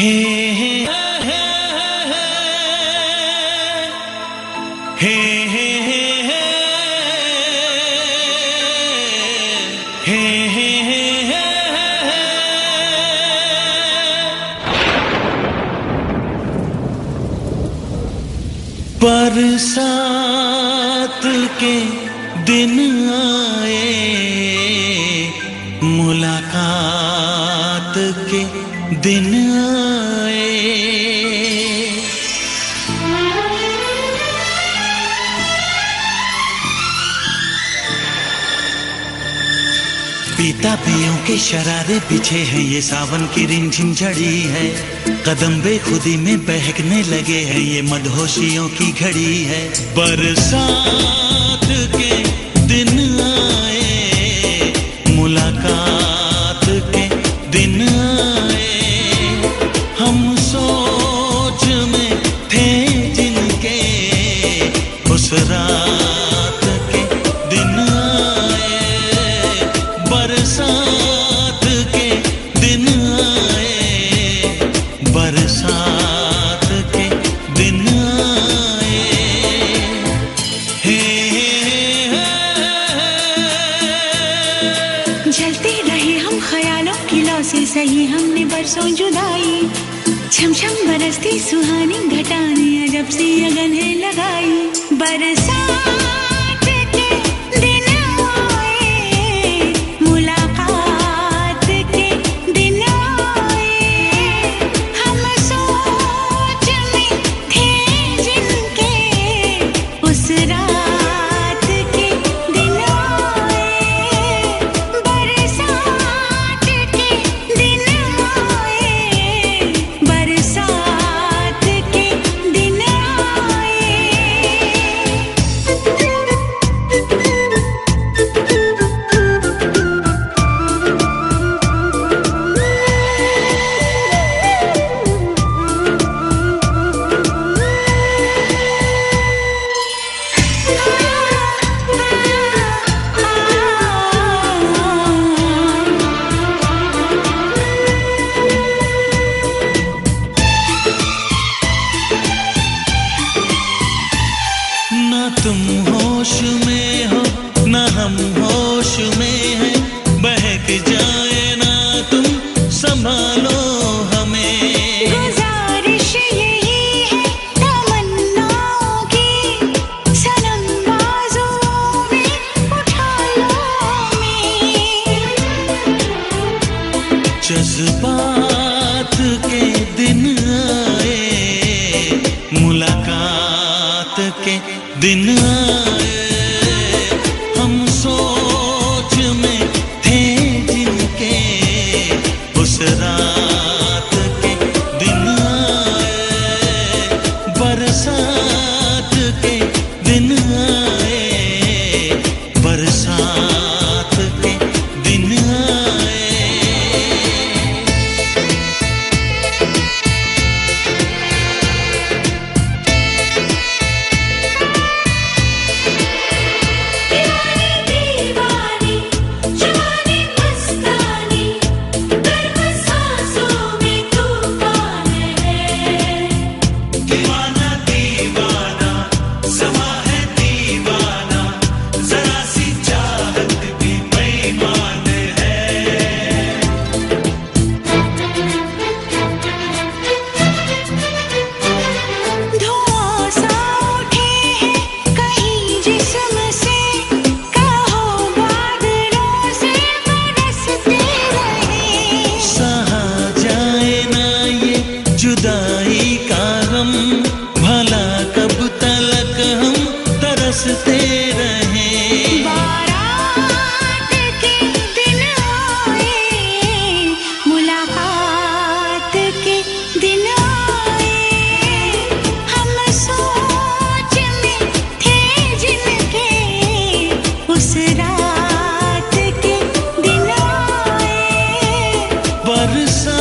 हे हे हे हे बरसात के दिन आए मुलाकात के दिन आए। पीता पियों के शरारे पीछे हैं, ये सावन की रिमझिम झड़ी है। कदम बेखुदी में बहकने लगे हैं, ये मदहोशियों की घड़ी है। बरसात के हमने जुदाई। छम बरसती सुहानी घटाने अजब सी अगन है लगाई। बरसात जाए ना तुम संभालो हमें। गुजारिश यही है तमन्नाओं की सनम बाजुओं में उठा लो हमें। जज्बात के दिन आए मुलाकात के दिन आए। every.